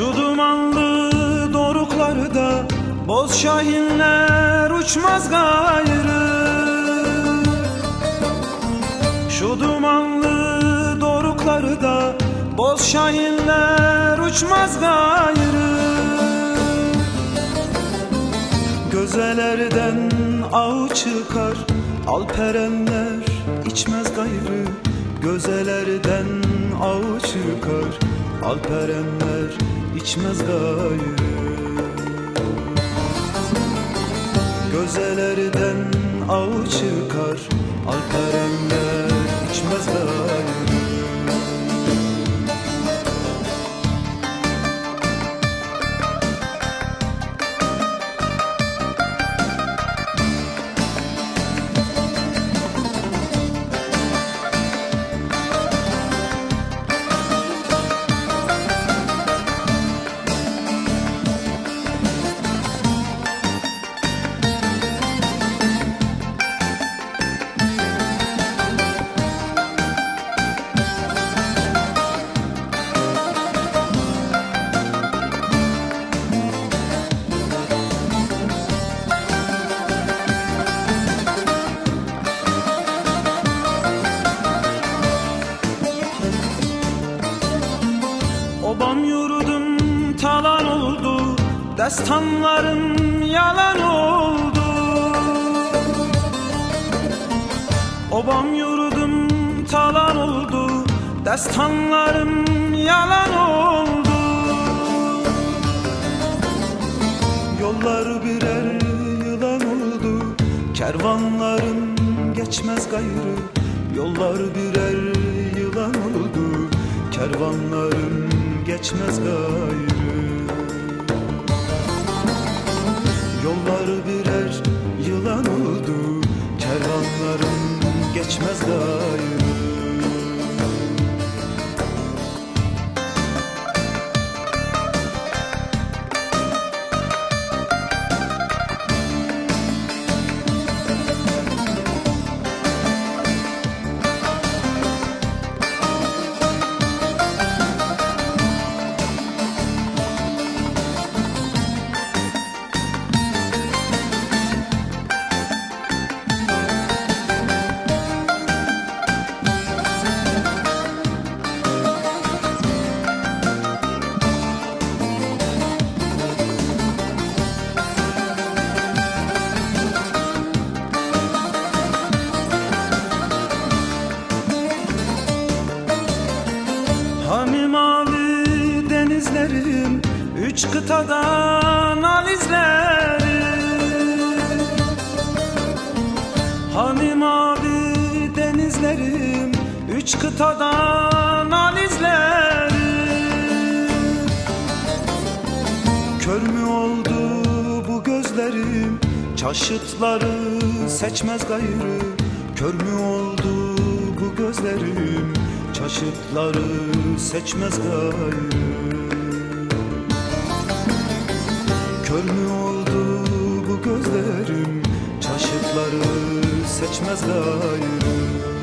Şu dumanlı doruklarda Boz şahinler uçmaz gayrı. Şu dumanlı doruklarda Boz şahinler uçmaz gayrı. Gözelerden av çıkar Alperenler içmez gayrı. Gözelerden av çıkar Alperenler içmez gayrı. Gözelerden av çıkar Alperenler içmez gayrı Obam yurdum talan oldu Destanların yalan oldu. Obam yurdum talan oldu Destanların yalan oldu. Yollar birer yılan oldu Kervanların geçmez gayrı. Yollar birer yılan oldu Kervanların geçmez gayrı. Yollar birer yılan oldu Kervanların geçmez gayrı denizlerim Üç kıtadan alizlerim Hani mavi denizlerim Üç kıtadan alizlerim Kör mü oldu bu gözlerim? Çaşıtları seçmez gayrı. Kör mü oldu bu gözlerim? Çaşıtları seçmez gayrı Kör mü oldu bu gözlerim? Çaşıtları seçmez gayrı